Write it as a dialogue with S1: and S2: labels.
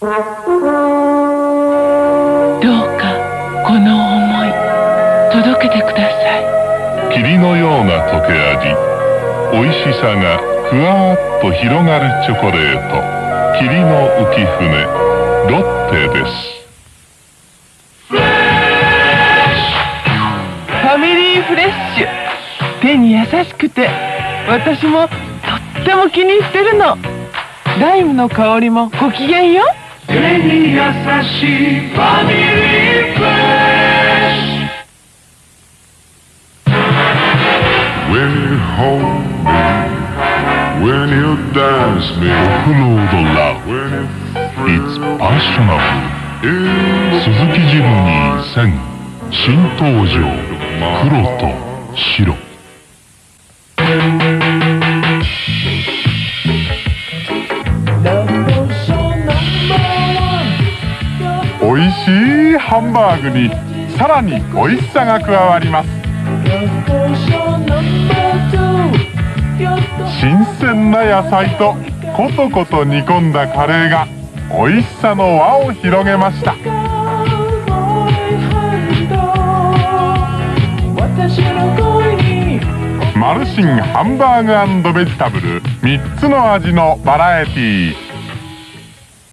S1: かこの思い届けてくださ
S2: い。霧のような溶け味。美味しさがふわっと広がるチョコレート。霧の浮船。ロッテです。
S1: ファミリーフレッシュ。手に優しくて私もとっても気に入ってるの。ライムの香りもご機嫌よ
S3: 手に優しいファミリーフレッシュ
S2: When home when you dance me Offload love It's passionate 鈴木ジムニー1000新登場黒と白美味しいハンバーグにさらに美味しさが加わります。新鮮な野菜とコトコト煮込んだカレーが美味しさの輪を広げました。マルシンハンバーグベジタブル3つの味のバラエティー。